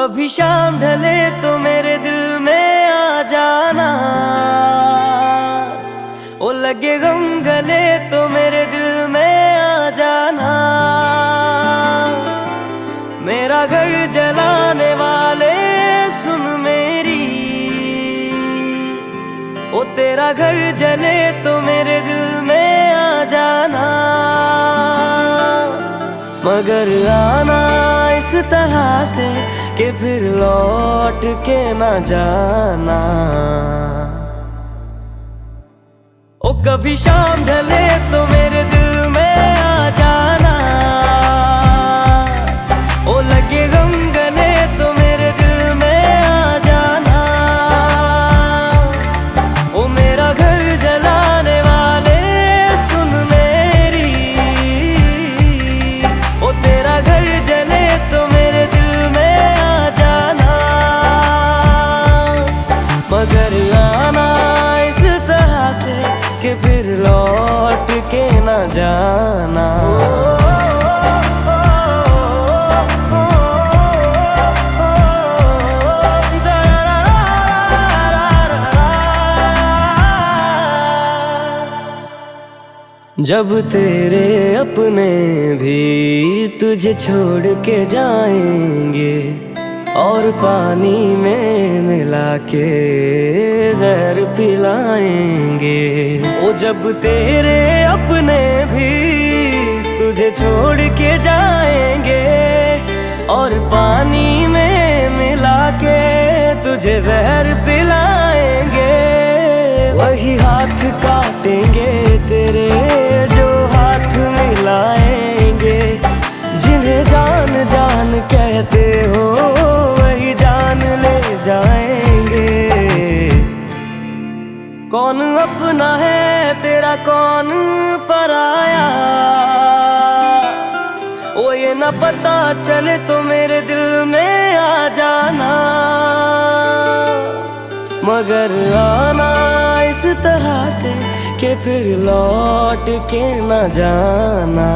कभी शाम ढले तो मेरे दिल में आ जाना। ओ लगे गम गले तो मेरे दिल में आ जाना। मेरा घर जलाने वाले, सुन मेरी। ओ तेरा घर जले तो मेरे दिल में आ जाना। मगर आना इस तरह से कि फिर लौट के ना जाना। ओ कभी शाम ढले तो कि फिर लौट के न जाना। जब तेरे अपने भी तुझे छोड़ के जाएँगे और पानी में मिला के जहर पिलाएँगे। ओ जब तेरे अपने भी तुझे छोड़ के जाएँगे, और पानी में मिला के तुझे जहर पिलाएँगे। कौन अपना है, तेरा कौन पराया? ओ, ये न पता चले तो मेरे दिल में आ जाना। मगर आना इस तरह से कि फिर लौट के न जाना।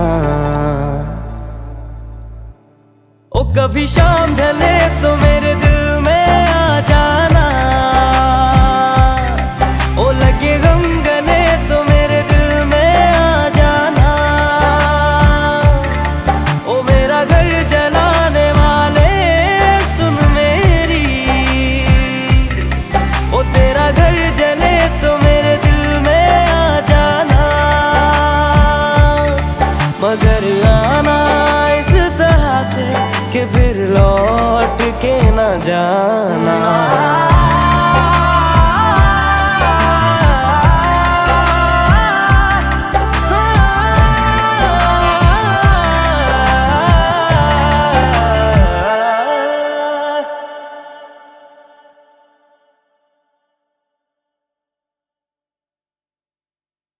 ओ, कभी शाम ढले मगर आना इस तरह से कि फिर लौट के ना जाना।